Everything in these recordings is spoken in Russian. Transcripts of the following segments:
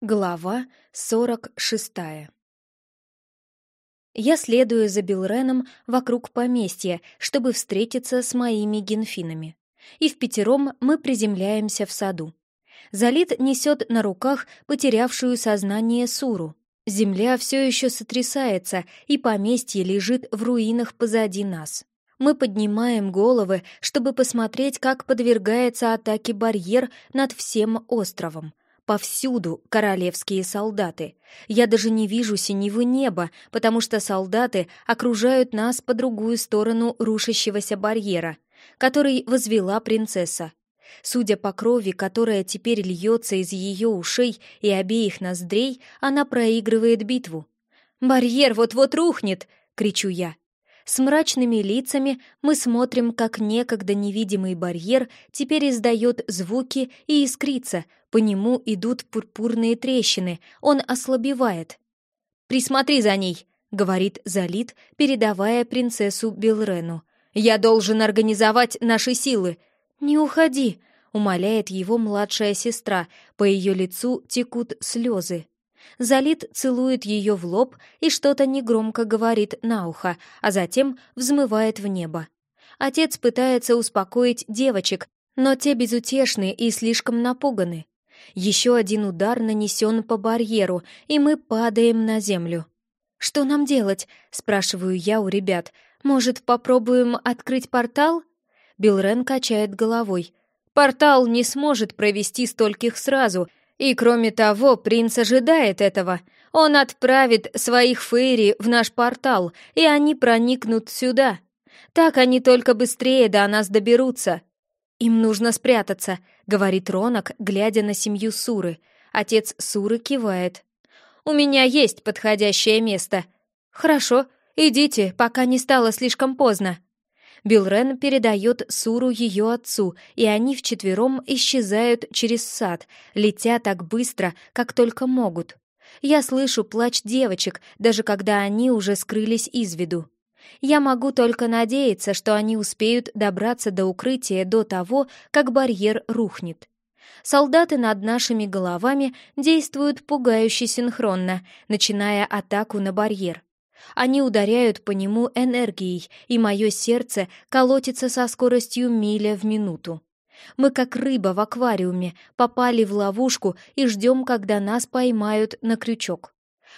Глава сорок шестая Я следую за Билреном вокруг поместья, чтобы встретиться с моими генфинами. И в пятером мы приземляемся в саду. Залит несет на руках потерявшую сознание Суру. Земля все еще сотрясается, и поместье лежит в руинах позади нас. Мы поднимаем головы, чтобы посмотреть, как подвергается атаке барьер над всем островом — Повсюду королевские солдаты. Я даже не вижу синевы неба, потому что солдаты окружают нас по другую сторону рушащегося барьера, который возвела принцесса. Судя по крови, которая теперь льется из ее ушей и обеих ноздрей, она проигрывает битву. «Барьер вот-вот рухнет!» — кричу я. С мрачными лицами мы смотрим, как некогда невидимый барьер теперь издает звуки и искрится, по нему идут пурпурные трещины, он ослабевает. «Присмотри за ней», — говорит Залит, передавая принцессу Белрену. «Я должен организовать наши силы». «Не уходи», — умоляет его младшая сестра, по ее лицу текут слезы. Залит целует ее в лоб и что-то негромко говорит на ухо, а затем взмывает в небо. Отец пытается успокоить девочек, но те безутешны и слишком напуганы. Еще один удар нанесен по барьеру, и мы падаем на землю. «Что нам делать?» — спрашиваю я у ребят. «Может, попробуем открыть портал?» Билрен качает головой. «Портал не сможет провести стольких сразу, и кроме того, принц ожидает этого. Он отправит своих фейри в наш портал, и они проникнут сюда. Так они только быстрее до нас доберутся. Им нужно спрятаться, говорит Ронок, глядя на семью Суры. Отец Суры кивает. У меня есть подходящее место. Хорошо, идите, пока не стало слишком поздно. Билрен передает Суру ее отцу, и они вчетвером исчезают через сад, летя так быстро, как только могут. Я слышу плач девочек, даже когда они уже скрылись из виду. Я могу только надеяться, что они успеют добраться до укрытия до того, как барьер рухнет. Солдаты над нашими головами действуют пугающе синхронно, начиная атаку на барьер. Они ударяют по нему энергией, и мое сердце колотится со скоростью миля в минуту. Мы, как рыба в аквариуме, попали в ловушку и ждем, когда нас поймают на крючок.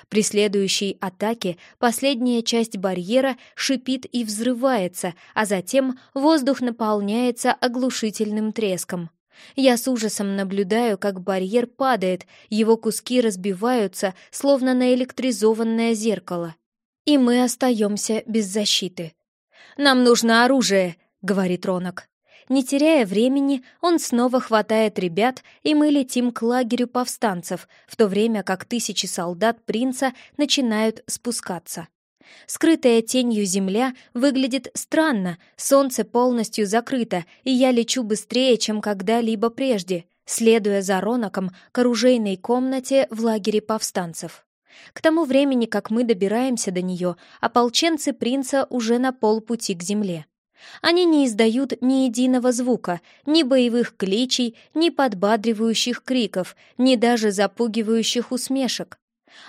При следующей атаке последняя часть барьера шипит и взрывается, а затем воздух наполняется оглушительным треском. Я с ужасом наблюдаю, как барьер падает, его куски разбиваются, словно наэлектризованное зеркало и мы остаемся без защиты. «Нам нужно оружие», — говорит Ронок. Не теряя времени, он снова хватает ребят, и мы летим к лагерю повстанцев, в то время как тысячи солдат принца начинают спускаться. Скрытая тенью земля выглядит странно, солнце полностью закрыто, и я лечу быстрее, чем когда-либо прежде, следуя за Роноком к оружейной комнате в лагере повстанцев. К тому времени, как мы добираемся до нее, ополченцы принца уже на полпути к земле. Они не издают ни единого звука, ни боевых кличей, ни подбадривающих криков, ни даже запугивающих усмешек.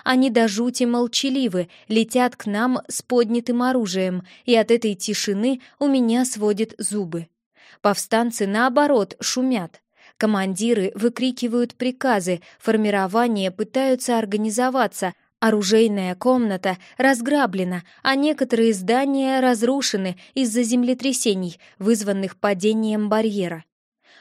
Они до жути молчаливы, летят к нам с поднятым оружием, и от этой тишины у меня сводит зубы. Повстанцы, наоборот, шумят. Командиры выкрикивают приказы, формирование пытаются организоваться, оружейная комната разграблена, а некоторые здания разрушены из-за землетрясений, вызванных падением барьера.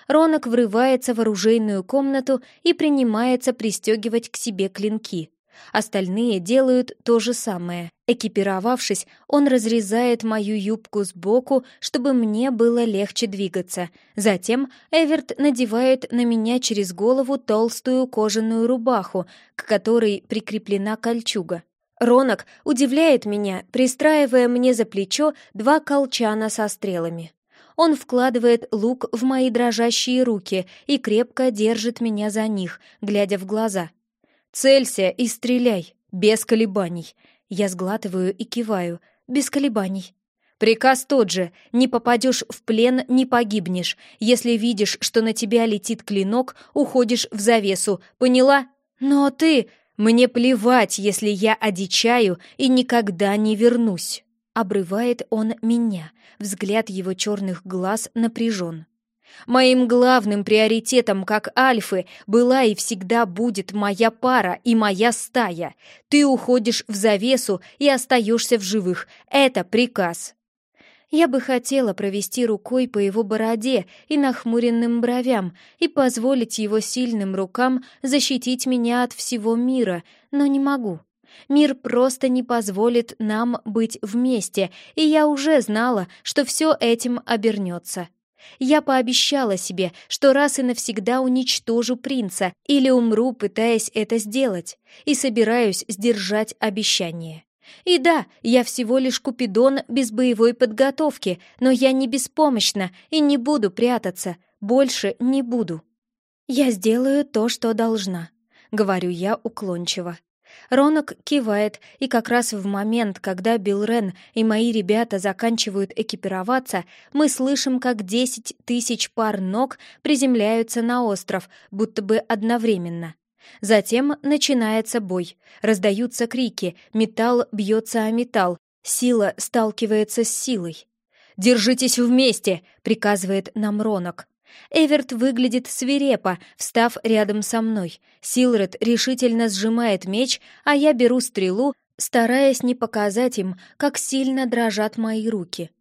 Ронок врывается в оружейную комнату и принимается пристегивать к себе клинки. Остальные делают то же самое. Экипировавшись, он разрезает мою юбку сбоку, чтобы мне было легче двигаться. Затем Эверт надевает на меня через голову толстую кожаную рубаху, к которой прикреплена кольчуга. Ронок удивляет меня, пристраивая мне за плечо два колчана со стрелами. Он вкладывает лук в мои дрожащие руки и крепко держит меня за них, глядя в глаза — «Целься и стреляй, без колебаний!» Я сглатываю и киваю, без колебаний. «Приказ тот же, не попадешь в плен, не погибнешь. Если видишь, что на тебя летит клинок, уходишь в завесу, поняла?» «Но ты...» «Мне плевать, если я одичаю и никогда не вернусь!» Обрывает он меня, взгляд его черных глаз напряжен. Моим главным приоритетом как альфы была и всегда будет моя пара и моя стая. Ты уходишь в завесу и остаешься в живых. Это приказ. Я бы хотела провести рукой по его бороде и нахмуренным бровям и позволить его сильным рукам защитить меня от всего мира, но не могу. Мир просто не позволит нам быть вместе, и я уже знала, что все этим обернется. Я пообещала себе, что раз и навсегда уничтожу принца или умру, пытаясь это сделать, и собираюсь сдержать обещание. И да, я всего лишь Купидон без боевой подготовки, но я не беспомощна и не буду прятаться, больше не буду. Я сделаю то, что должна, говорю я уклончиво. Ронок кивает, и как раз в момент, когда Билл Рен и мои ребята заканчивают экипироваться, мы слышим, как десять тысяч пар ног приземляются на остров, будто бы одновременно. Затем начинается бой. Раздаются крики, металл бьется о металл, сила сталкивается с силой. «Держитесь вместе!» — приказывает нам Ронок. Эверт выглядит свирепо, встав рядом со мной. Силред решительно сжимает меч, а я беру стрелу, стараясь не показать им, как сильно дрожат мои руки.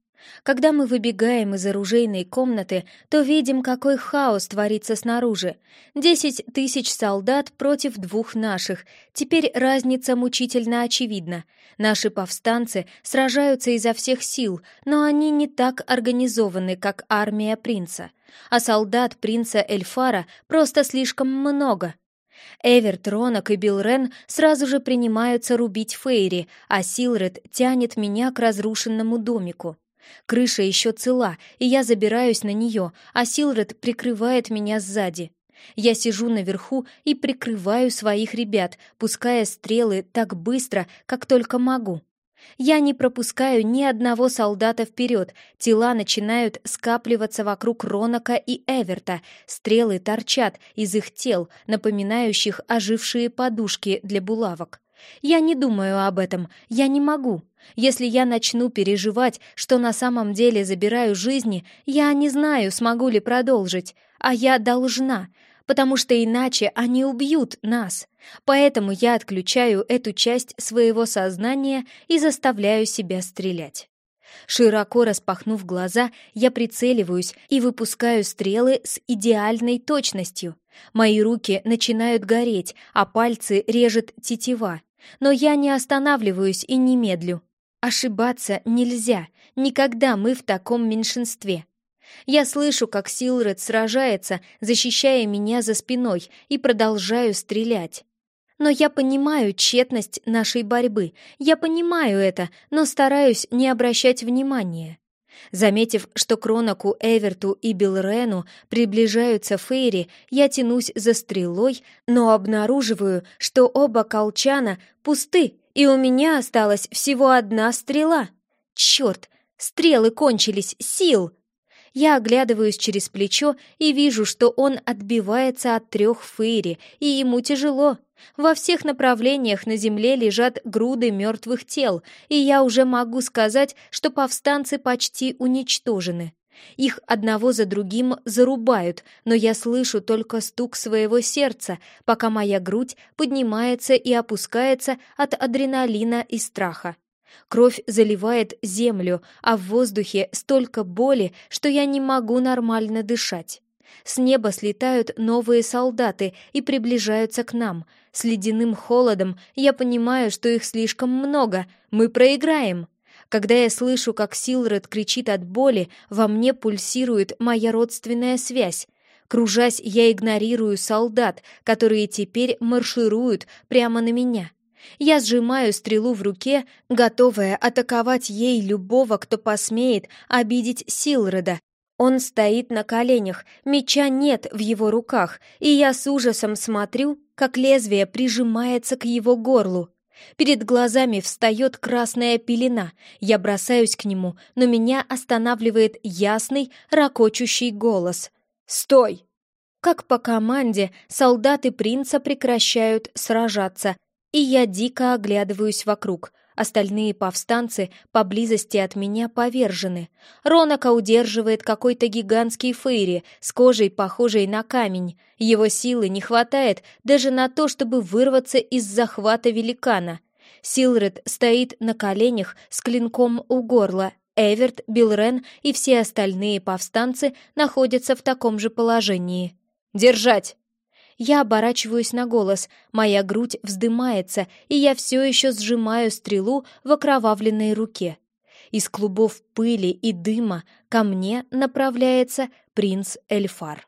Когда мы выбегаем из оружейной комнаты, то видим, какой хаос творится снаружи. Десять тысяч солдат против двух наших. Теперь разница мучительно очевидна. Наши повстанцы сражаются изо всех сил, но они не так организованы, как армия принца. А солдат принца Эльфара просто слишком много. Эверт, Ронок и Билрен сразу же принимаются рубить Фейри, а Силред тянет меня к разрушенному домику. Крыша еще цела, и я забираюсь на нее, а Силред прикрывает меня сзади. Я сижу наверху и прикрываю своих ребят, пуская стрелы так быстро, как только могу. Я не пропускаю ни одного солдата вперед, тела начинают скапливаться вокруг Ронака и Эверта, стрелы торчат из их тел, напоминающих ожившие подушки для булавок. Я не думаю об этом, я не могу. Если я начну переживать, что на самом деле забираю жизни, я не знаю, смогу ли продолжить, а я должна, потому что иначе они убьют нас. Поэтому я отключаю эту часть своего сознания и заставляю себя стрелять. Широко распахнув глаза, я прицеливаюсь и выпускаю стрелы с идеальной точностью. Мои руки начинают гореть, а пальцы режет тетива. Но я не останавливаюсь и не медлю. Ошибаться нельзя, никогда мы в таком меньшинстве. Я слышу, как Силред сражается, защищая меня за спиной, и продолжаю стрелять. Но я понимаю тщетность нашей борьбы, я понимаю это, но стараюсь не обращать внимания. Заметив, что Кронаку, Эверту и Билрену приближаются Фейри, я тянусь за стрелой, но обнаруживаю, что оба колчана пусты, и у меня осталась всего одна стрела. Черт, стрелы кончились, сил! Я оглядываюсь через плечо и вижу, что он отбивается от трех Фейри, и ему тяжело. Во всех направлениях на земле лежат груды мертвых тел, и я уже могу сказать, что повстанцы почти уничтожены. Их одного за другим зарубают, но я слышу только стук своего сердца, пока моя грудь поднимается и опускается от адреналина и страха. Кровь заливает землю, а в воздухе столько боли, что я не могу нормально дышать. С неба слетают новые солдаты и приближаются к нам. С ледяным холодом я понимаю, что их слишком много. Мы проиграем. Когда я слышу, как Силред кричит от боли, во мне пульсирует моя родственная связь. Кружась, я игнорирую солдат, которые теперь маршируют прямо на меня. Я сжимаю стрелу в руке, готовая атаковать ей любого, кто посмеет обидеть Силреда, он стоит на коленях, меча нет в его руках, и я с ужасом смотрю, как лезвие прижимается к его горлу. Перед глазами встает красная пелена. Я бросаюсь к нему, но меня останавливает ясный, ракочущий голос. «Стой!» Как по команде солдаты принца прекращают сражаться, и я дико оглядываюсь вокруг. Остальные повстанцы поблизости от меня повержены. Ронака удерживает какой-то гигантский фейри с кожей, похожей на камень. Его силы не хватает даже на то, чтобы вырваться из захвата великана. Силред стоит на коленях с клинком у горла. Эверт, Билрен и все остальные повстанцы находятся в таком же положении. «Держать!» Я оборачиваюсь на голос, моя грудь вздымается, и я все еще сжимаю стрелу в окровавленной руке. Из клубов пыли и дыма ко мне направляется принц Эльфар.